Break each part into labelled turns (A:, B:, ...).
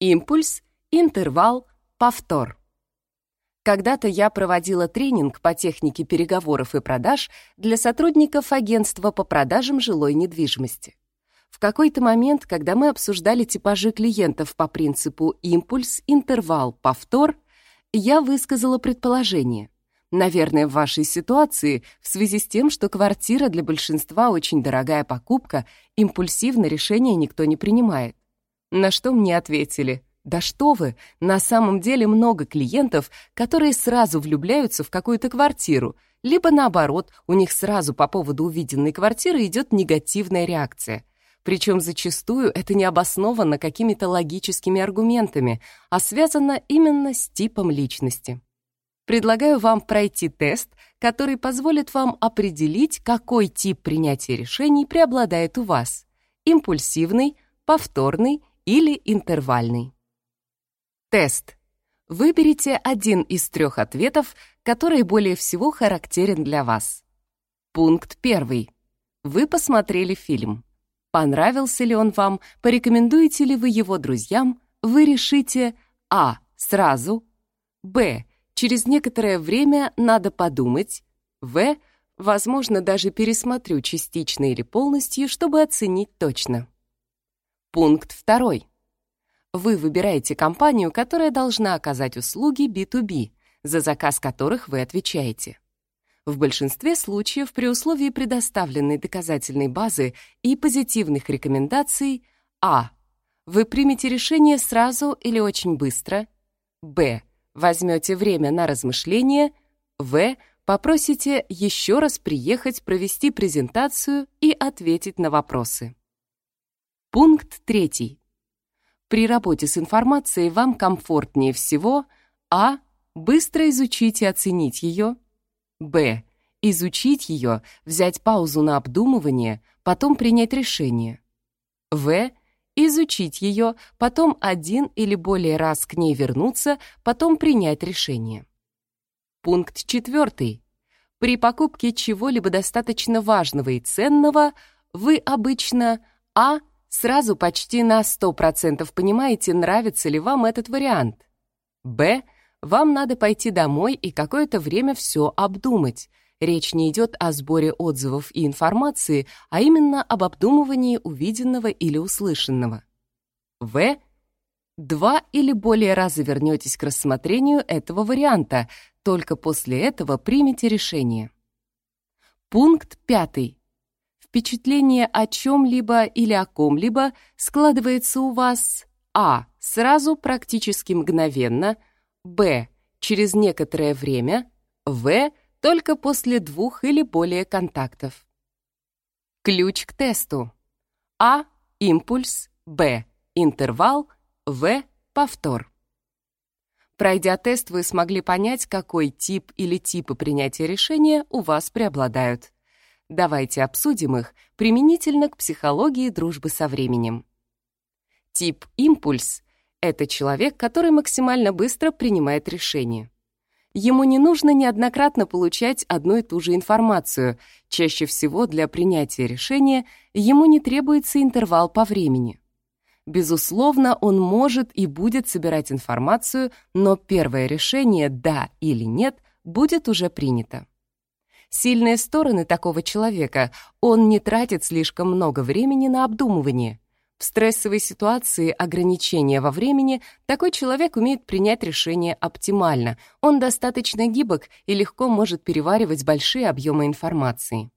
A: Импульс, интервал, повтор. Когда-то я проводила тренинг по технике переговоров и продаж для сотрудников агентства по продажам жилой недвижимости. В какой-то момент, когда мы обсуждали типажи клиентов по принципу импульс, интервал, повтор, я высказала предположение. Наверное, в вашей ситуации, в связи с тем, что квартира для большинства очень дорогая покупка, импульсивно решение никто не принимает. На что мне ответили, да что вы, на самом деле много клиентов, которые сразу влюбляются в какую-то квартиру, либо наоборот, у них сразу по поводу увиденной квартиры идет негативная реакция. Причем зачастую это не обосновано какими-то логическими аргументами, а связано именно с типом личности. Предлагаю вам пройти тест, который позволит вам определить, какой тип принятия решений преобладает у вас – импульсивный, повторный или интервальный. Тест. Выберите один из трех ответов, который более всего характерен для вас. Пункт первый. Вы посмотрели фильм. Понравился ли он вам, порекомендуете ли вы его друзьям, вы решите А. Сразу, Б. Через некоторое время надо подумать, В. Возможно, даже пересмотрю частично или полностью, чтобы оценить точно. Пункт второй. Вы выбираете компанию, которая должна оказать услуги B2B, за заказ которых вы отвечаете. В большинстве случаев при условии предоставленной доказательной базы и позитивных рекомендаций А. Вы примете решение сразу или очень быстро. Б. Возьмете время на размышление. В. Попросите еще раз приехать провести презентацию и ответить на вопросы. Пункт третий. При работе с информацией вам комфортнее всего а. Быстро изучить и оценить ее, б. Изучить ее, взять паузу на обдумывание, потом принять решение, в. Изучить ее, потом один или более раз к ней вернуться, потом принять решение. Пункт четвертый. При покупке чего-либо достаточно важного и ценного вы обычно а сразу почти на 100% понимаете, нравится ли вам этот вариант. Б. Вам надо пойти домой и какое-то время все обдумать. Речь не идет о сборе отзывов и информации, а именно об обдумывании увиденного или услышанного. В. Два или более раза вернетесь к рассмотрению этого варианта, только после этого примите решение. Пункт пятый впечатление о чем-либо или о ком-либо складывается у вас а. сразу практически мгновенно, б. через некоторое время, в. только после двух или более контактов. Ключ к тесту. А. Импульс. Б. Интервал. В. Повтор. Пройдя тест, вы смогли понять, какой тип или типы принятия решения у вас преобладают. Давайте обсудим их применительно к психологии дружбы со временем. Тип импульс — это человек, который максимально быстро принимает решения. Ему не нужно неоднократно получать одну и ту же информацию. Чаще всего для принятия решения ему не требуется интервал по времени. Безусловно, он может и будет собирать информацию, но первое решение «да» или «нет» будет уже принято. Сильные стороны такого человека — он не тратит слишком много времени на обдумывание. В стрессовой ситуации ограничения во времени такой человек умеет принять решение оптимально, он достаточно гибок и легко может переваривать большие объемы информации.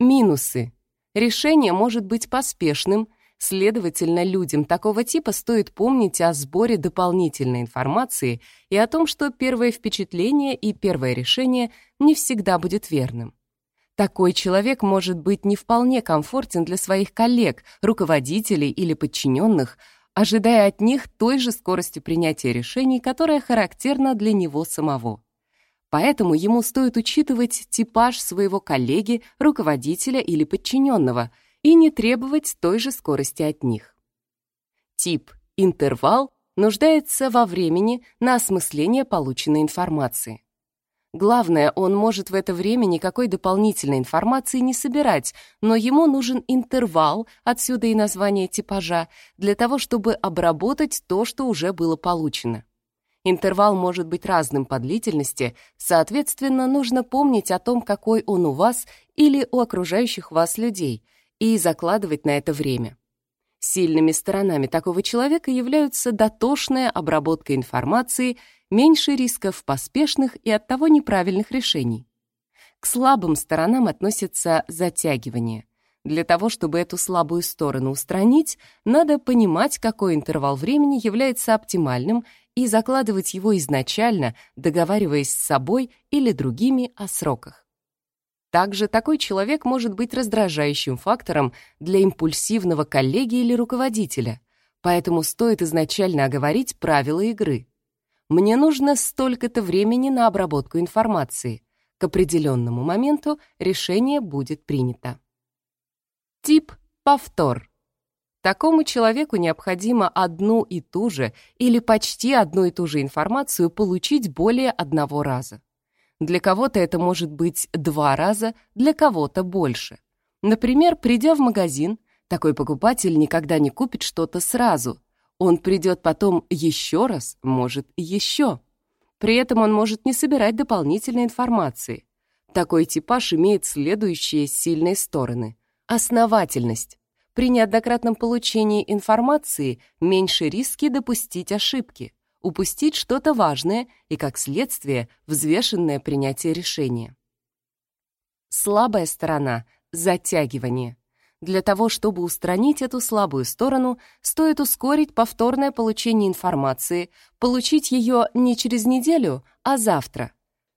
A: Минусы. Решение может быть поспешным, Следовательно, людям такого типа стоит помнить о сборе дополнительной информации и о том, что первое впечатление и первое решение не всегда будет верным. Такой человек может быть не вполне комфортен для своих коллег, руководителей или подчиненных, ожидая от них той же скорости принятия решений, которая характерна для него самого. Поэтому ему стоит учитывать типаж своего коллеги, руководителя или подчиненного — и не требовать той же скорости от них. Тип интервал нуждается во времени на осмысление полученной информации. Главное, он может в это время никакой дополнительной информации не собирать, но ему нужен интервал, отсюда и название типажа, для того, чтобы обработать то, что уже было получено. Интервал может быть разным по длительности, соответственно, нужно помнить о том, какой он у вас или у окружающих вас людей, и закладывать на это время. Сильными сторонами такого человека являются дотошная обработка информации, меньше рисков поспешных и оттого неправильных решений. К слабым сторонам относится затягивание. Для того, чтобы эту слабую сторону устранить, надо понимать, какой интервал времени является оптимальным и закладывать его изначально, договариваясь с собой или другими о сроках. Также такой человек может быть раздражающим фактором для импульсивного коллеги или руководителя, поэтому стоит изначально оговорить правила игры. Мне нужно столько-то времени на обработку информации. К определенному моменту решение будет принято. Тип «повтор». Такому человеку необходимо одну и ту же или почти одну и ту же информацию получить более одного раза. Для кого-то это может быть два раза, для кого-то больше. Например, придя в магазин, такой покупатель никогда не купит что-то сразу. Он придет потом еще раз, может, еще. При этом он может не собирать дополнительной информации. Такой типаж имеет следующие сильные стороны. Основательность. При неоднократном получении информации меньше риски допустить ошибки упустить что-то важное и, как следствие, взвешенное принятие решения. Слабая сторона — затягивание. Для того, чтобы устранить эту слабую сторону, стоит ускорить повторное получение информации, получить ее не через неделю, а завтра.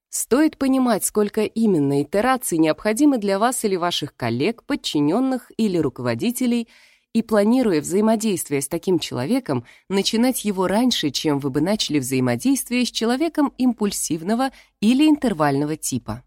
A: Стоит понимать, сколько именно итераций необходимы для вас или ваших коллег, подчиненных или руководителей — и, планируя взаимодействие с таким человеком, начинать его раньше, чем вы бы начали взаимодействие с человеком импульсивного или интервального типа.